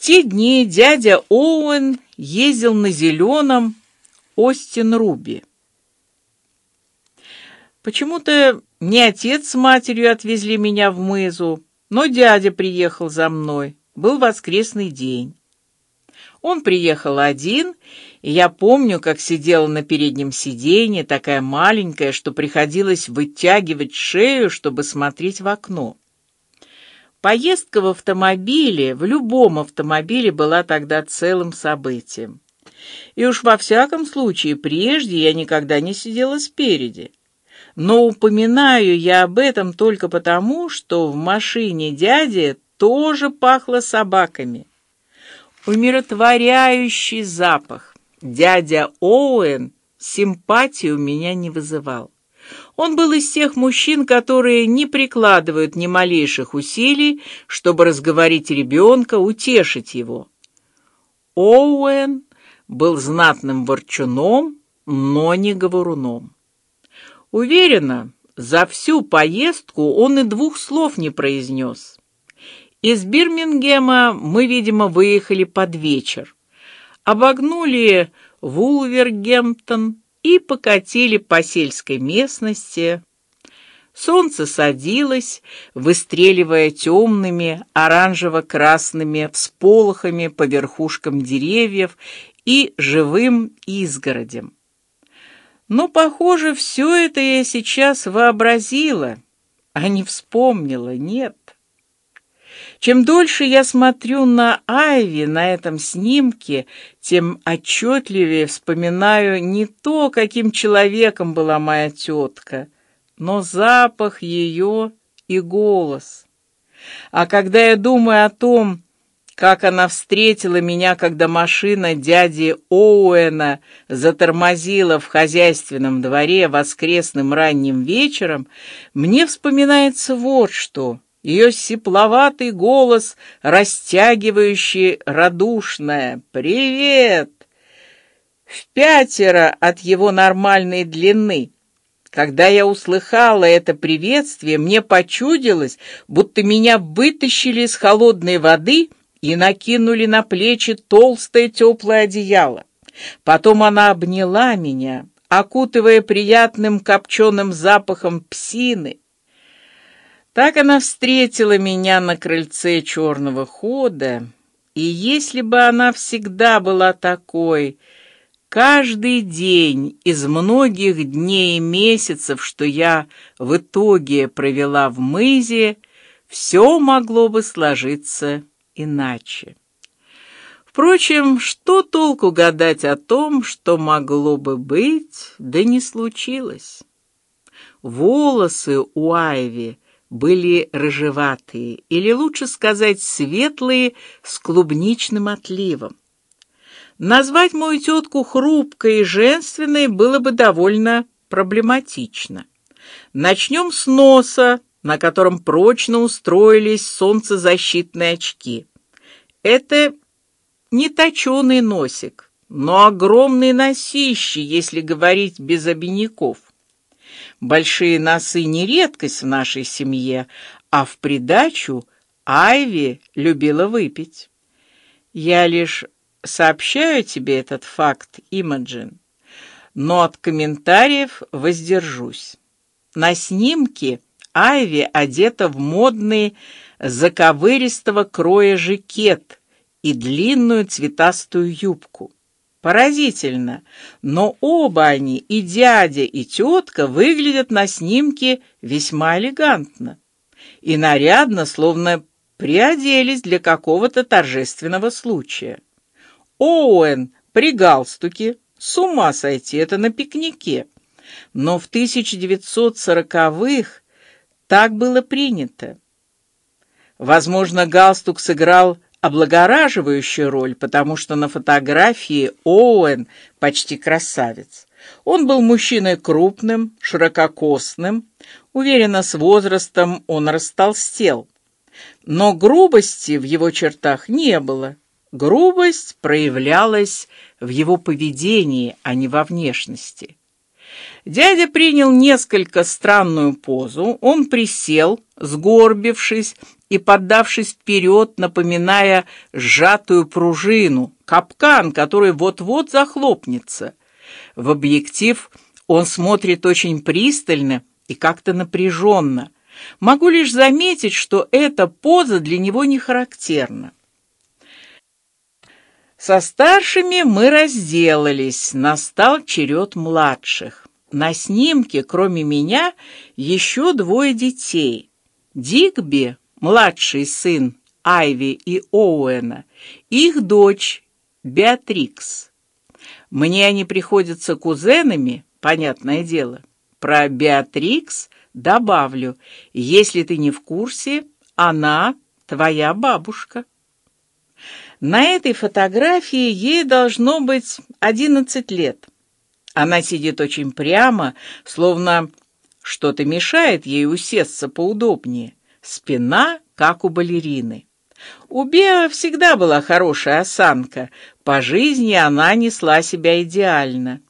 те дни дядя Оуэн ездил на зеленом Остин Руби. Почему-то не отец с матерью отвезли меня в Мызу, но дядя приехал за мной. Был воскресный день. Он приехал один, и я помню, как сидела на переднем сиденье, такая маленькая, что приходилось вытягивать шею, чтобы смотреть в окно. Поездка в автомобиле, в любом автомобиле, была тогда целым событием. И уж во всяком случае, прежде я никогда не сидела спереди. Но упоминаю я об этом только потому, что в машине дяди тоже пахло собаками. Умиротворяющий запах. Дядя Оуэн симпатии у меня не вызывал. Он был из тех мужчин, которые не прикладывают ни малейших усилий, чтобы разговорить ребенка, утешить его. Оуэн был знатным ворчуном, но не говоруном. Уверена, за всю поездку он и двух слов не произнес. Из Бирмингема мы, видимо, выехали под вечер, обогнули Вулвергемптон и покатили по сельской местности. Солнце садилось, выстреливая темными оранжево-красными всполохами по верхушкам деревьев и живым изгородям. Но, похоже, все это я сейчас вообразила, а не вспомнила, нет. Чем дольше я смотрю на Айви на этом снимке, тем отчетливее вспоминаю не то, каким человеком была моя тетка, но запах ее и голос. А когда я думаю о том, как она встретила меня, когда машина дяди Оуэна затормозила в хозяйственном дворе воскресным ранним вечером, мне вспоминается вот что ее сипловатый голос, растягивающий радушное «Привет!» в пятеро от его нормальной длины. Когда я услыхала это приветствие, мне почудилось, будто меня вытащили из холодной воды и накинули на плечи толстое теплое одеяло. Потом она обняла меня, окутывая приятным копченым запахом псины, так она встретила меня на крыльце черного хода, и если бы она всегда была такой, каждый день из многих дней и месяцев, что я в итоге провела в мызе, все могло бы сложиться иначе. Впрочем, что толку гадать о том, что могло бы быть, да не случилось. Волосы у Айви были рыжеватые, или лучше сказать светлые, с клубничным отливом. Назвать мою тетку хрупкой и женственной было бы довольно проблематично. Начнем с носа, на котором прочно устроились солнцезащитные очки. Это не точеный носик, но огромный носище, если говорить без обиняков. Большие носы не редкость в нашей семье, а в придачу Айви любила выпить. Я лишь сообщаю тебе этот факт, Имаджин, но от комментариев воздержусь. На снимке Айви одета в модный заковыристого кроя жакет и длинную цветастую юбку. Поразительно, но оба они, и дядя, и тетка, выглядят на снимке весьма элегантно и нарядно, словно приоделись для какого-то торжественного случая. Оуэн при галстуке, с ума сойти, это на пикнике. Но в 1940-х так было принято. Возможно, галстук сыграл облагораживающую роль, потому что на фотографии Оуэн почти красавец. Он был мужчиной крупным, ширококосным, уверенно с возрастом он растолстел, но грубости в его чертах не было. Грубость проявлялась в его поведении, а не во внешности. Дядя принял несколько странную позу. Он присел, сгорбившись и поддавшись вперед, напоминая сжатую пружину, капкан, который вот-вот захлопнется. В объектив он смотрит очень пристально и как-то напряженно. Могу лишь заметить, что эта поза для него не характерна. Со старшими мы разделались, настал черед младших. На снимке, кроме меня, еще двое детей. Дигби, младший сын Айви и Оуэна, их дочь Беатрикс. Мне они приходятся кузенами, понятное дело. Про Беатрикс добавлю, если ты не в курсе, она твоя бабушка. На этой фотографии ей должно быть одиннадцать лет. Она сидит очень прямо, словно что-то мешает ей усесться поудобнее. Спина, как у балерины. У Беа всегда была хорошая осанка. По жизни она несла себя идеально.